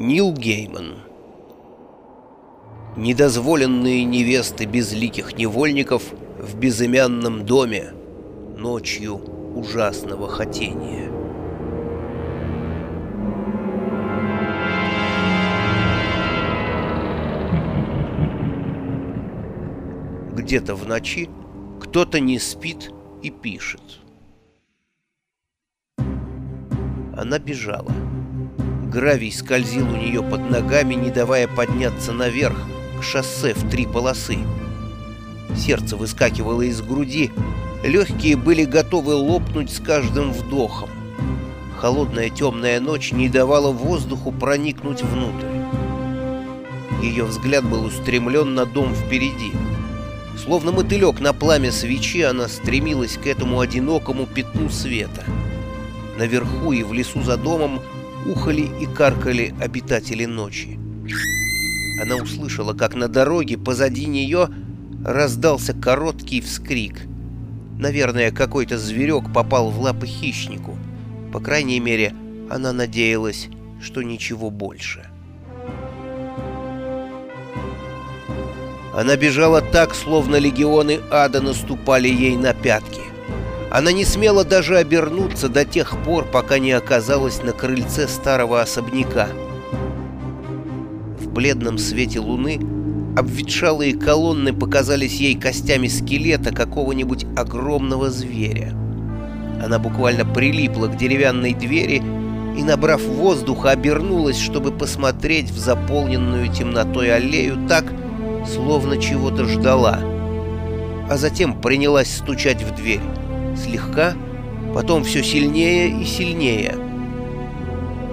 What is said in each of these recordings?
Нил Гейман Недозволенные невесты безликих невольников в безымянном доме ночью ужасного хотения. Где-то в ночи кто-то не спит и пишет. Она бежала. Гравий скользил у нее под ногами, не давая подняться наверх, к шоссе в три полосы. Сердце выскакивало из груди, легкие были готовы лопнуть с каждым вдохом. Холодная темная ночь не давала воздуху проникнуть внутрь. Ее взгляд был устремлен на дом впереди. Словно мотылек на пламя свечи, она стремилась к этому одинокому пятну света. Наверху и в лесу за домом ухали и каркали обитатели ночи. Она услышала, как на дороге позади нее раздался короткий вскрик. Наверное, какой-то зверек попал в лапы хищнику. По крайней мере, она надеялась, что ничего больше. Она бежала так, словно легионы ада наступали ей на пятки. Она не смела даже обернуться до тех пор, пока не оказалась на крыльце старого особняка. В бледном свете луны обветшалые колонны показались ей костями скелета какого-нибудь огромного зверя. Она буквально прилипла к деревянной двери и, набрав воздуха, обернулась, чтобы посмотреть в заполненную темнотой аллею так, словно чего-то ждала. А затем принялась стучать в дверь слегка, потом все сильнее и сильнее.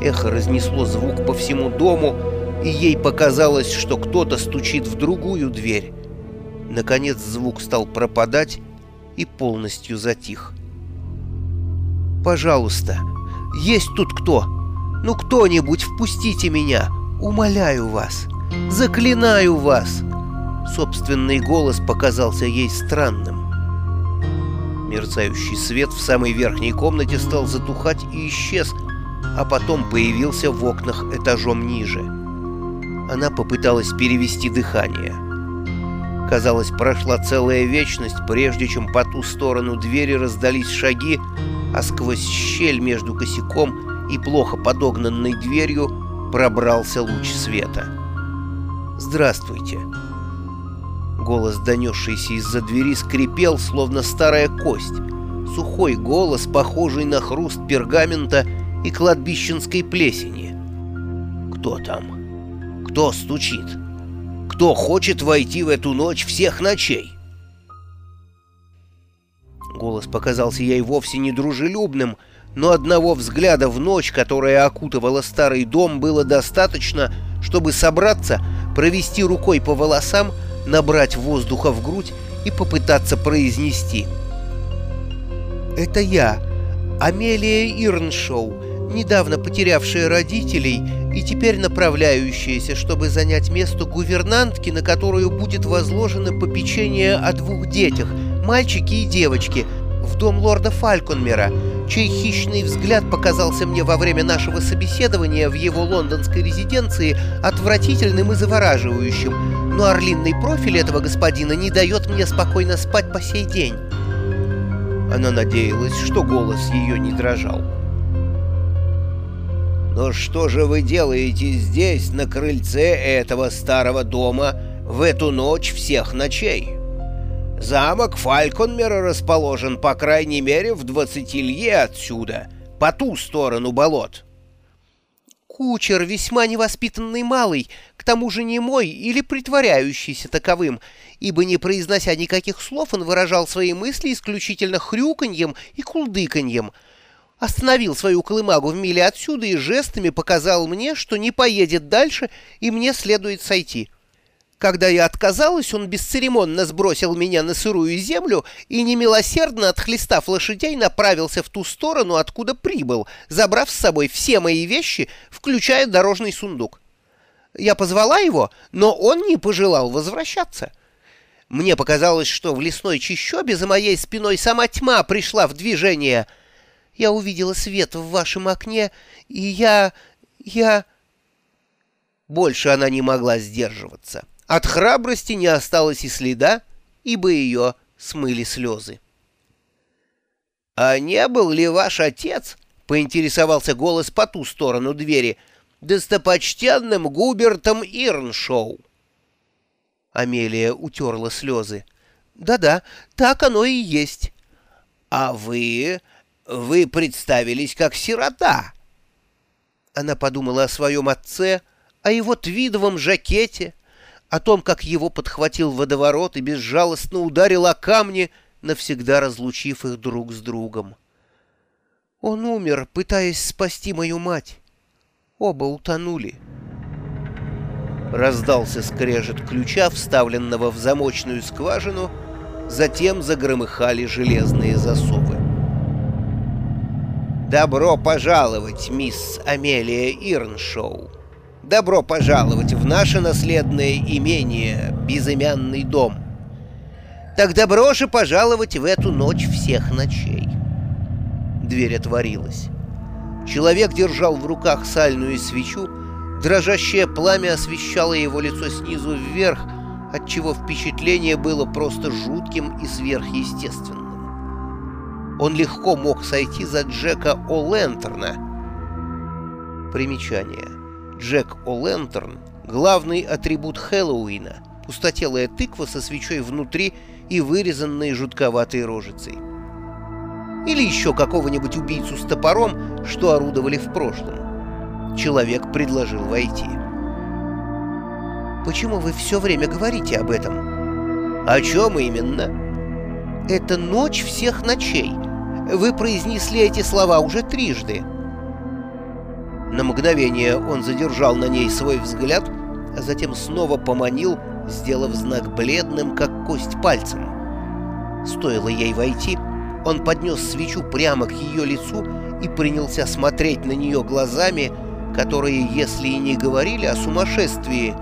Эхо разнесло звук по всему дому, и ей показалось, что кто-то стучит в другую дверь. Наконец звук стал пропадать и полностью затих. «Пожалуйста, есть тут кто? Ну кто-нибудь впустите меня, умоляю вас, заклинаю вас!» Собственный голос показался ей странным. Мерцающий свет в самой верхней комнате стал затухать и исчез, а потом появился в окнах этажом ниже. Она попыталась перевести дыхание. Казалось, прошла целая вечность, прежде чем по ту сторону двери раздались шаги, а сквозь щель между косяком и плохо подогнанной дверью пробрался луч света. «Здравствуйте!» Голос, донесшийся из-за двери, скрипел, словно старая кость. Сухой голос, похожий на хруст пергамента и кладбищенской плесени. «Кто там? Кто стучит? Кто хочет войти в эту ночь всех ночей?» Голос показался ей вовсе не дружелюбным, но одного взгляда в ночь, которая окутывала старый дом, было достаточно, чтобы собраться, провести рукой по волосам, набрать воздуха в грудь и попытаться произнести. «Это я, Амелия Ирншоу, недавно потерявшая родителей и теперь направляющаяся, чтобы занять место гувернантки, на которую будет возложено попечение о двух детях, мальчике и девочке, в дом лорда Фальконмера, чей хищный взгляд показался мне во время нашего собеседования в его лондонской резиденции отвратительным и завораживающим, но орлинный профиль этого господина не дает мне спокойно спать по сей день. Она надеялась, что голос ее не дрожал. «Но что же вы делаете здесь, на крыльце этого старого дома, в эту ночь всех ночей?» Замок Фальконмера расположен, по крайней мере, в двадцати лье отсюда, по ту сторону болот. Кучер весьма невоспитанный малый, к тому же не мой или притворяющийся таковым, ибо, не произнося никаких слов, он выражал свои мысли исключительно хрюканьем и кулдыканьем. Остановил свою колымагу в миле отсюда и жестами показал мне, что не поедет дальше, и мне следует сойти. Когда я отказалась, он бесцеремонно сбросил меня на сырую землю и, немилосердно отхлестав лошадей, направился в ту сторону, откуда прибыл, забрав с собой все мои вещи, включая дорожный сундук. Я позвала его, но он не пожелал возвращаться. Мне показалось, что в лесной чащобе за моей спиной сама тьма пришла в движение. Я увидела свет в вашем окне, и я... я... Больше она не могла сдерживаться. От храбрости не осталось и следа, ибо ее смыли слезы. «А не был ли ваш отец?» — поинтересовался голос по ту сторону двери. «Достопочтенным Губертом Ирншоу». Амелия утерла слезы. «Да-да, так оно и есть». «А вы... вы представились как сирота». Она подумала о своем отце, о его твидовом жакете, о том, как его подхватил водоворот и безжалостно ударил о камни, навсегда разлучив их друг с другом. Он умер, пытаясь спасти мою мать. Оба утонули. Раздался скрежет ключа, вставленного в замочную скважину, затем загромыхали железные засовы. «Добро пожаловать, мисс Амелия Ирншоу! Добро пожаловать в наше наследное имение, безымянный дом! Так добро же пожаловать в эту ночь всех ночей!» Дверь отворилась. Человек держал в руках сальную свечу, дрожащее пламя освещало его лицо снизу вверх, отчего впечатление было просто жутким и сверхъестественным. Он легко мог сойти за Джека О'Лентерна. Примечание. Джек О'Лентерн — главный атрибут Хэллоуина, пустотелая тыква со свечой внутри и вырезанной жутковатой рожицей или еще какого-нибудь убийцу с топором, что орудовали в прошлом. Человек предложил войти. «Почему вы все время говорите об этом?» «О чем именно?» «Это ночь всех ночей. Вы произнесли эти слова уже трижды». На мгновение он задержал на ней свой взгляд, а затем снова поманил, сделав знак бледным, как кость пальцем. Стоило ей войти, он поднес свечу прямо к ее лицу и принялся смотреть на нее глазами, которые, если и не говорили о сумасшествии,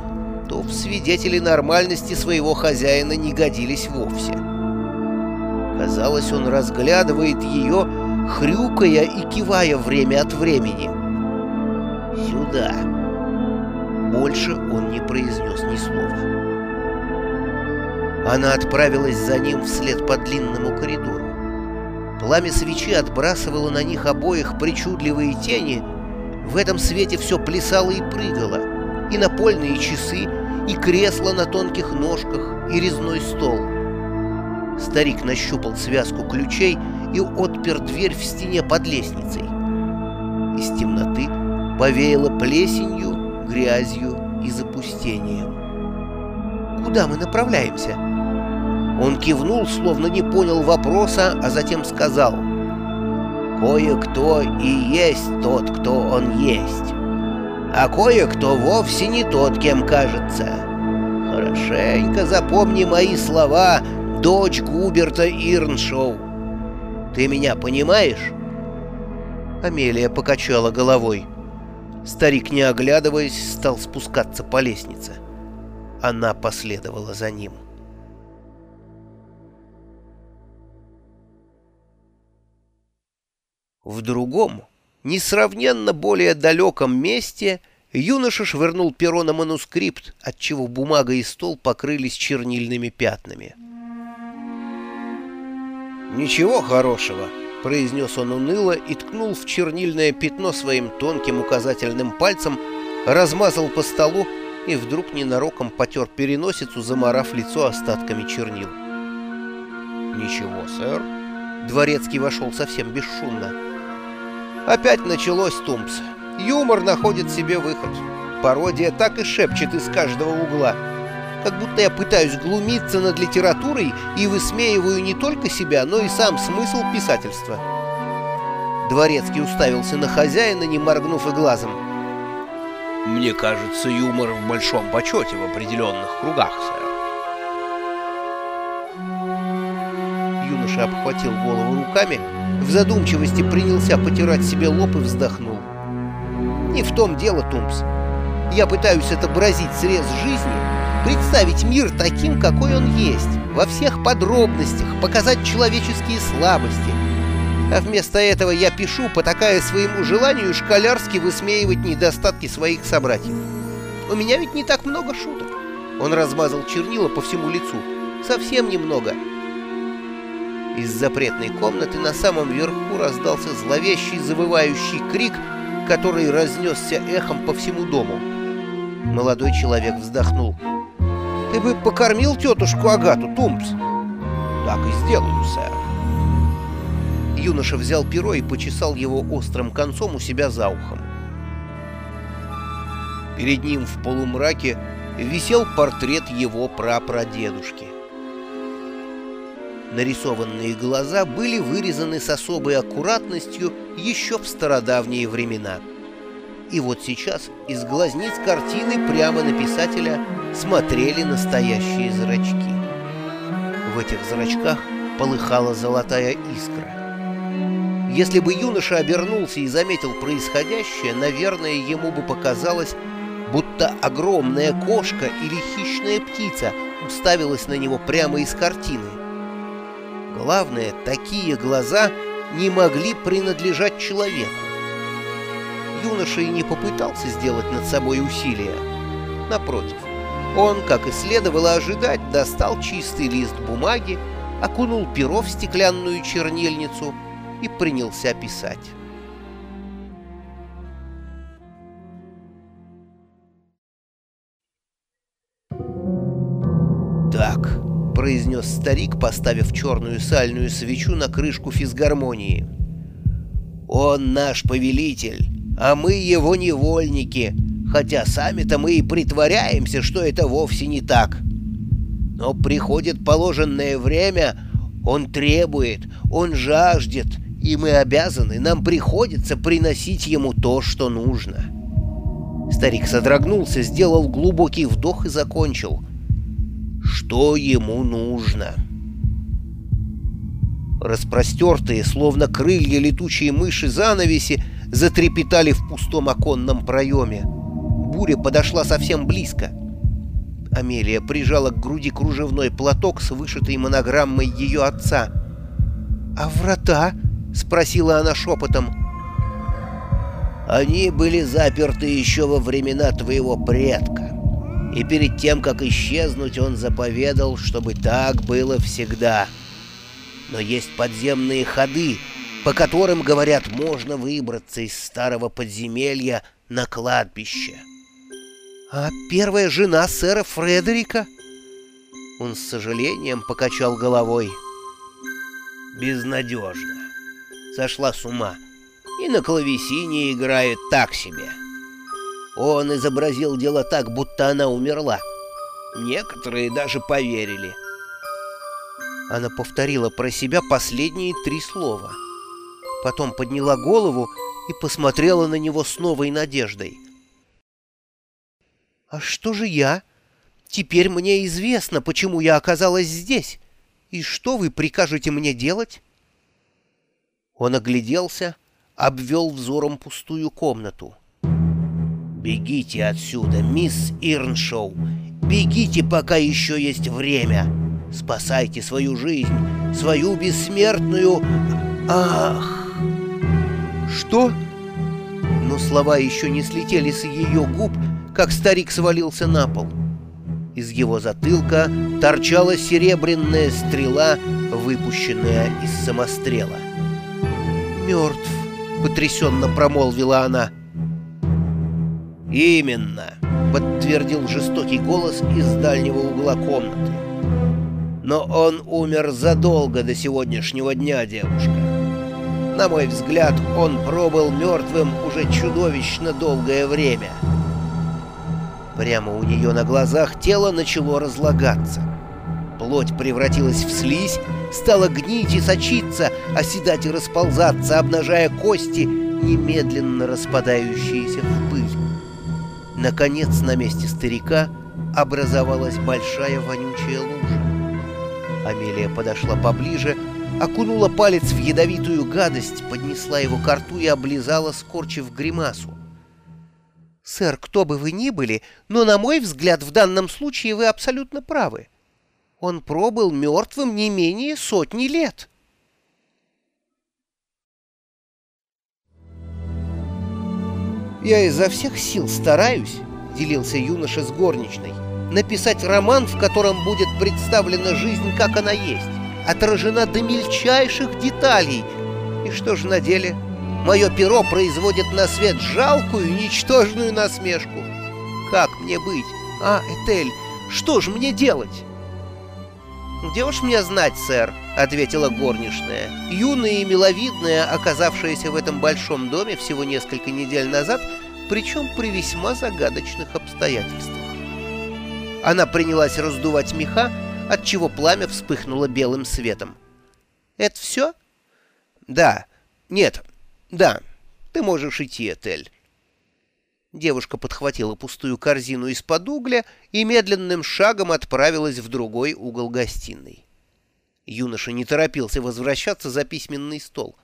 то в свидетели нормальности своего хозяина не годились вовсе. Казалось, он разглядывает ее, хрюкая и кивая время от времени. «Сюда!» Больше он не произнес ни слова. Она отправилась за ним вслед по длинному коридору. Пламя свечи отбрасывало на них обоих причудливые тени. В этом свете все плясало и прыгало. И напольные часы, и кресло на тонких ножках, и резной стол. Старик нащупал связку ключей и отпер дверь в стене под лестницей. Из темноты повеяло плесенью, грязью и запустением. «Куда мы направляемся?» Он кивнул, словно не понял вопроса, а затем сказал «Кое-кто и есть тот, кто он есть, а кое-кто вовсе не тот, кем кажется. Хорошенько запомни мои слова, дочь Губерта Ирншоу. Ты меня понимаешь?» Амелия покачала головой. Старик, не оглядываясь, стал спускаться по лестнице. Она последовала за ним. В другом, несравненно более далеком месте юноша швырнул перо на манускрипт, отчего бумага и стол покрылись чернильными пятнами. «Ничего хорошего», — произнес он уныло и ткнул в чернильное пятно своим тонким указательным пальцем, размазал по столу и вдруг ненароком потер переносицу, заморав лицо остатками чернил. «Ничего, сэр». Дворецкий вошел совсем бесшумно. Опять началось, Тумс. Юмор находит себе выход. Пародия так и шепчет из каждого угла. Как будто я пытаюсь глумиться над литературой и высмеиваю не только себя, но и сам смысл писательства. Дворецкий уставился на хозяина, не моргнув и глазом. «Мне кажется, юмор в большом почете в определенных кругах, сэр». Юноша обхватил голову руками, в задумчивости принялся потирать себе лоб и вздохнул. «Не в том дело, Тумс. Я пытаюсь отобразить срез жизни, представить мир таким, какой он есть, во всех подробностях, показать человеческие слабости. А вместо этого я пишу, потакая своему желанию школярски высмеивать недостатки своих собратьев. У меня ведь не так много шуток. Он размазал чернила по всему лицу. Совсем немного. Из запретной комнаты на самом верху раздался зловещий завывающий крик, который разнесся эхом по всему дому. Молодой человек вздохнул. «Ты бы покормил тетушку Агату, Тумпс?» «Так и сделаю, сэр». Юноша взял перо и почесал его острым концом у себя за ухом. Перед ним в полумраке висел портрет его прапрадедушки. Нарисованные глаза были вырезаны с особой аккуратностью еще в стародавние времена. И вот сейчас из глазниц картины прямо на писателя смотрели настоящие зрачки. В этих зрачках полыхала золотая искра. Если бы юноша обернулся и заметил происходящее, наверное, ему бы показалось, будто огромная кошка или хищная птица уставилась на него прямо из картины. Главное, такие глаза не могли принадлежать человеку. Юноша и не попытался сделать над собой усилия. Напротив, он, как и следовало ожидать, достал чистый лист бумаги, окунул перо в стеклянную чернильницу и принялся писать. «Так», — произнес старик, поставив черную сальную свечу на крышку физгармонии. «Он наш повелитель, а мы его невольники, хотя сами-то мы и притворяемся, что это вовсе не так. Но приходит положенное время, он требует, он жаждет, и мы обязаны, нам приходится приносить ему то, что нужно». Старик содрогнулся, сделал глубокий вдох и закончил — что ему нужно. Распростертые, словно крылья летучие мыши занавеси, затрепетали в пустом оконном проеме. Буря подошла совсем близко. Амелия прижала к груди кружевной платок с вышитой монограммой ее отца. «А врата?» — спросила она шепотом. «Они были заперты еще во времена твоего предка и перед тем, как исчезнуть, он заповедал, чтобы так было всегда. Но есть подземные ходы, по которым, говорят, можно выбраться из старого подземелья на кладбище. А первая жена сэра Фредерика? Он с сожалением покачал головой. Безнадежно. Сошла с ума. И на клавесине играет так себе. — он изобразил дело так, будто она умерла. Некоторые даже поверили. Она повторила про себя последние три слова. Потом подняла голову и посмотрела на него с новой надеждой. «А что же я? Теперь мне известно, почему я оказалась здесь. И что вы прикажете мне делать?» Он огляделся, обвел взором пустую комнату. «Бегите отсюда, мисс Ирншоу! Бегите, пока еще есть время! Спасайте свою жизнь, свою бессмертную... Ах!» «Что?» Но слова еще не слетели с ее губ, как старик свалился на пол. Из его затылка торчала серебряная стрела, выпущенная из самострела. «Мертв!» — потрясенно промолвила она. «Именно», — подтвердил жестокий голос из дальнего угла комнаты. «Но он умер задолго до сегодняшнего дня, девушка. На мой взгляд, он пробыл мертвым уже чудовищно долгое время». Прямо у нее на глазах тело начало разлагаться. Плоть превратилась в слизь, стала гнить и сочиться, оседать и расползаться, обнажая кости, немедленно распадающиеся в пыль. Наконец, на месте старика образовалась большая вонючая лужа. Амелия подошла поближе, окунула палец в ядовитую гадость, поднесла его к рту и облизала, скорчив гримасу. «Сэр, кто бы вы ни были, но, на мой взгляд, в данном случае вы абсолютно правы. Он пробыл мертвым не менее сотни лет». Я изо всех сил стараюсь, — делился юноша с горничной. «Написать роман, в котором будет представлена жизнь, как она есть, отражена до мельчайших деталей. И что же на деле? Мое перо производит на свет жалкую, ничтожную насмешку. Как мне быть? А, Этель, что же мне делать?» «Где уж мне знать, сэр?» — ответила горничная. Юная и миловидная, оказавшаяся в этом большом доме всего несколько недель назад, причем при весьма загадочных обстоятельствах. Она принялась раздувать меха, отчего пламя вспыхнуло белым светом. «Это все?» «Да. Нет. Да. Ты можешь идти, Этель». Девушка подхватила пустую корзину из-под угля и медленным шагом отправилась в другой угол гостиной. Юноша не торопился возвращаться за письменный стол.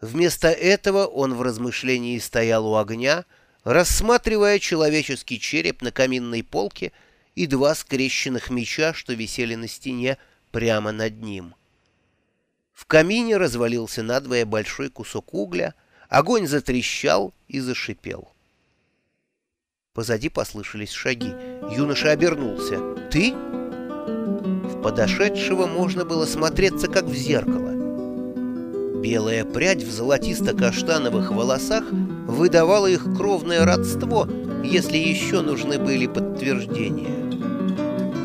Вместо этого он в размышлении стоял у огня, рассматривая человеческий череп на каминной полке и два скрещенных меча, что висели на стене прямо над ним. В камине развалился надвое большой кусок угля, огонь затрещал и зашипел. Позади послышались шаги. Юноша обернулся. «Ты?» В подошедшего можно было смотреться, как в зеркало. Белая прядь в золотисто-каштановых волосах выдавала их кровное родство, если еще нужны были подтверждения.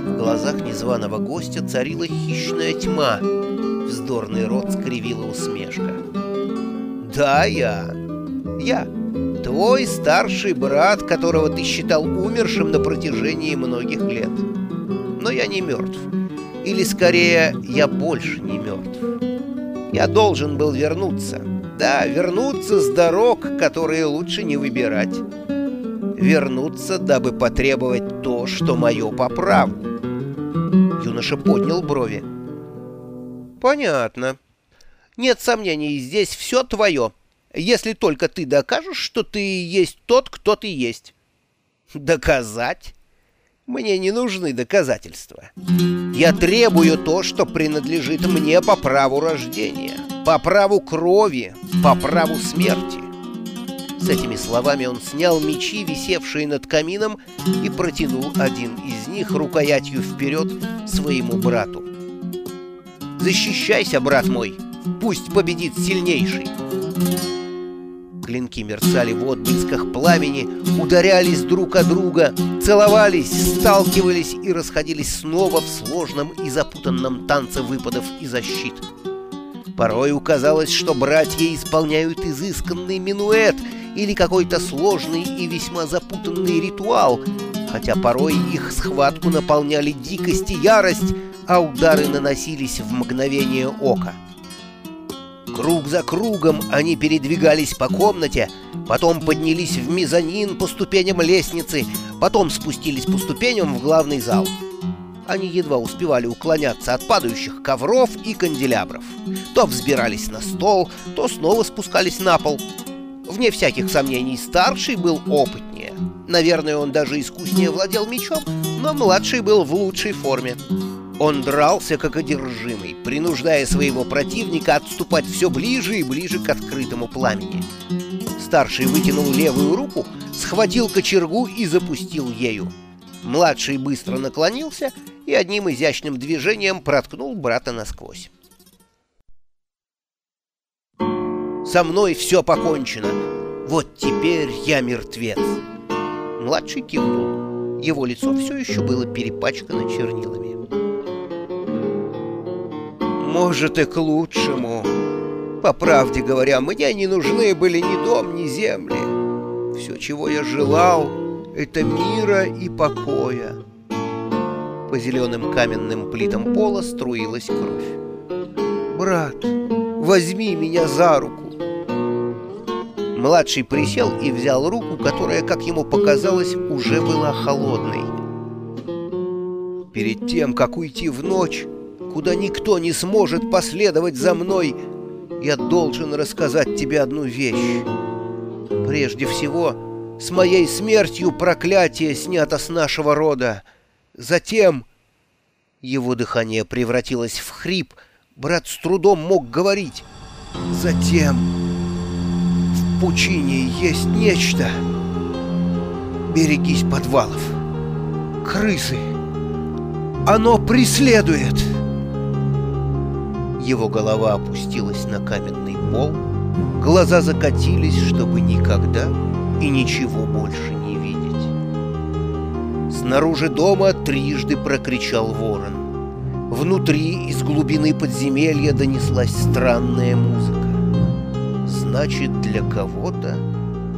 В глазах незваного гостя царила хищная тьма. Вздорный рот скривила усмешка. «Да, я. Я». Твой старший брат, которого ты считал умершим на протяжении многих лет. Но я не мертв. Или, скорее, я больше не мертв. Я должен был вернуться. Да, вернуться с дорог, которые лучше не выбирать. Вернуться, дабы потребовать то, что мое по праву. Юноша поднял брови. Понятно. Нет сомнений, здесь все твое если только ты докажешь, что ты есть тот, кто ты есть. Доказать? Мне не нужны доказательства. Я требую то, что принадлежит мне по праву рождения, по праву крови, по праву смерти. С этими словами он снял мечи, висевшие над камином, и протянул один из них рукоятью вперед своему брату. «Защищайся, брат мой! Пусть победит сильнейший!» Клинки мерцали в отблесках пламени, ударялись друг о друга, целовались, сталкивались и расходились снова в сложном и запутанном танце выпадов и защит. Порой казалось, что братья исполняют изысканный минуэт или какой-то сложный и весьма запутанный ритуал, хотя порой их схватку наполняли дикость и ярость, а удары наносились в мгновение ока. Круг за кругом они передвигались по комнате, потом поднялись в мезонин по ступеням лестницы, потом спустились по ступеням в главный зал. Они едва успевали уклоняться от падающих ковров и канделябров. То взбирались на стол, то снова спускались на пол. Вне всяких сомнений, старший был опытнее. Наверное, он даже искуснее владел мечом, но младший был в лучшей форме. Он дрался как одержимый, принуждая своего противника отступать все ближе и ближе к открытому пламени. Старший вытянул левую руку, схватил кочергу и запустил ею. Младший быстро наклонился и одним изящным движением проткнул брата насквозь. «Со мной все покончено. Вот теперь я мертвец». Младший кивнул. Его лицо все еще было перепачкано чернилами. Может, и к лучшему. По правде говоря, мне не нужны были ни дом, ни земли. Все, чего я желал, это мира и покоя. По зеленым каменным плитам пола струилась кровь. «Брат, возьми меня за руку!» Младший присел и взял руку, которая, как ему показалось, уже была холодной. Перед тем, как уйти в ночь, куда никто не сможет последовать за мной, я должен рассказать тебе одну вещь. Прежде всего, с моей смертью проклятие снято с нашего рода. Затем... Его дыхание превратилось в хрип, брат с трудом мог говорить. Затем... Пучине есть нечто Берегись подвалов. Крысы. Оно преследует. Его голова опустилась на каменный пол, глаза закатились, чтобы никогда и ничего больше не видеть. Снаружи дома трижды прокричал ворон. Внутри, из глубины подземелья, донеслась странная музыка. Значит, для кого-то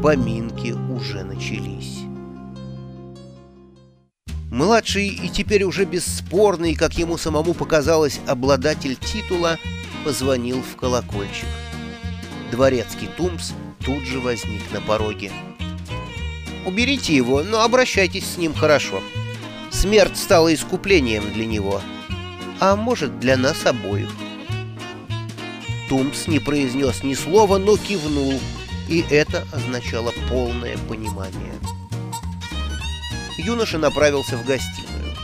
поминки уже начались. Младший и теперь уже бесспорный, как ему самому показалось, обладатель титула позвонил в колокольчик. Дворецкий Тумс тут же возник на пороге. «Уберите его, но обращайтесь с ним хорошо. Смерть стала искуплением для него, а может, для нас обоих». Тумс не произнес ни слова, но кивнул, и это означало полное понимание. Юноша направился в гостиную.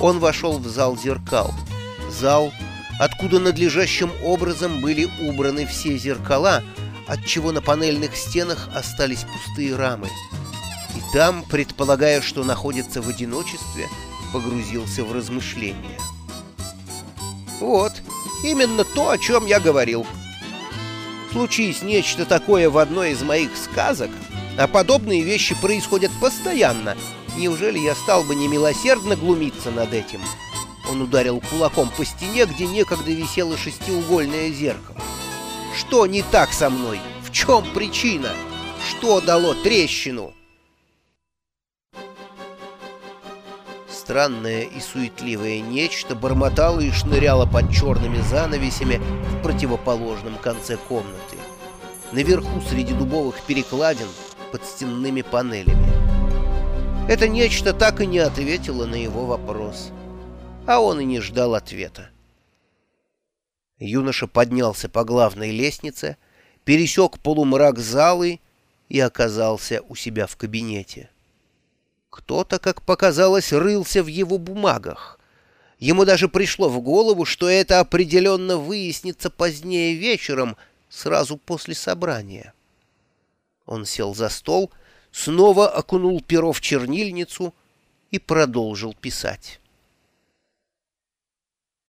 Он вошел в зал зеркал. Зал, откуда надлежащим образом были убраны все зеркала, отчего на панельных стенах остались пустые рамы. И там, предполагая, что находится в одиночестве, погрузился в размышления. Вот, именно то, о чем я говорил. Случись нечто такое в одной из моих сказок, а подобные вещи происходят постоянно, неужели я стал бы немилосердно глумиться над этим? Он ударил кулаком по стене, где некогда висело шестиугольное зеркало. Что не так со мной? В чем причина? Что дало трещину? Странное и суетливое нечто бормотало и шныряло под черными занавесями в противоположном конце комнаты. Наверху среди дубовых перекладин под стенными панелями. Это нечто так и не ответило на его вопрос. А он и не ждал ответа. Юноша поднялся по главной лестнице, пересек полумрак залы и оказался у себя в кабинете. Кто-то, как показалось, рылся в его бумагах. Ему даже пришло в голову, что это определенно выяснится позднее вечером, сразу после собрания. Он сел за стол, снова окунул перо в чернильницу и продолжил писать.